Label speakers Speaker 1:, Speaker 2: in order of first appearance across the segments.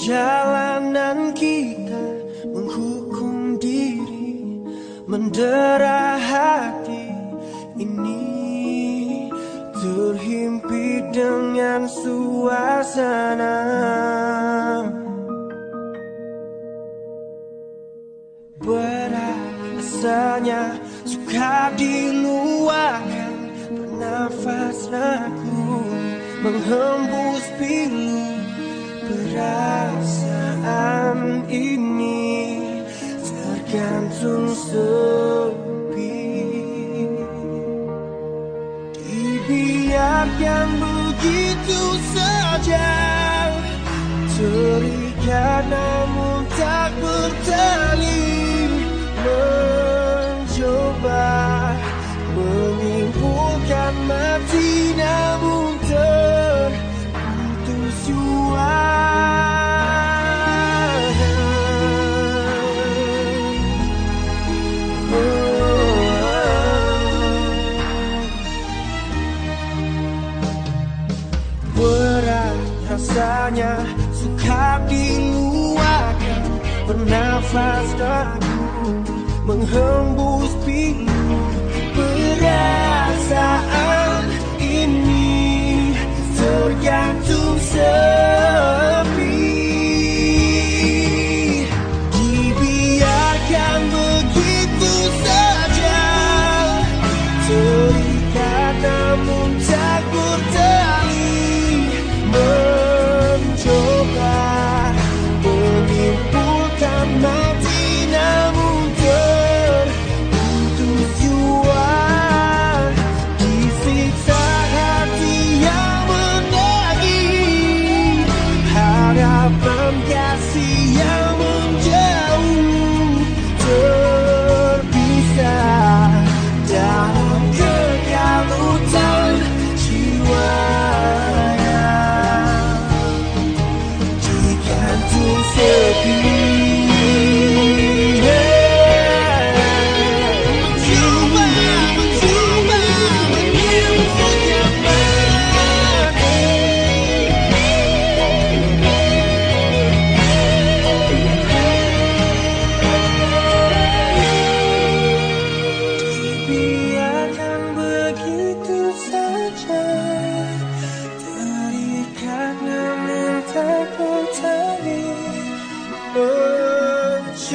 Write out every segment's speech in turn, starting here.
Speaker 1: Perjalanan kita menghukum diri Mendera hati. Ini Terhimpit dengan suasana. Berat rasanya suka diluahkan Bernafas ragu menghembus pilu. Perasaan sepi. Dibiarkan begitu saja Terikat namun tak bertali rasanya suka diluahkan Bernafas ragu menghembus pilu 爱不到你我就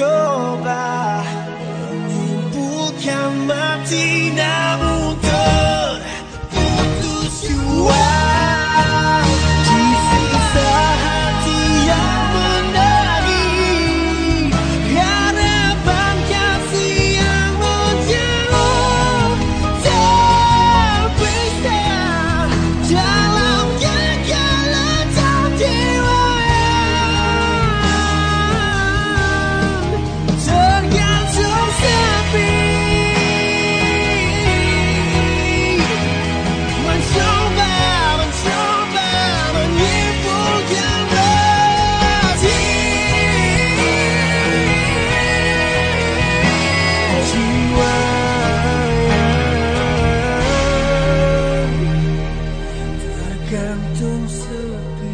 Speaker 1: jantung sepi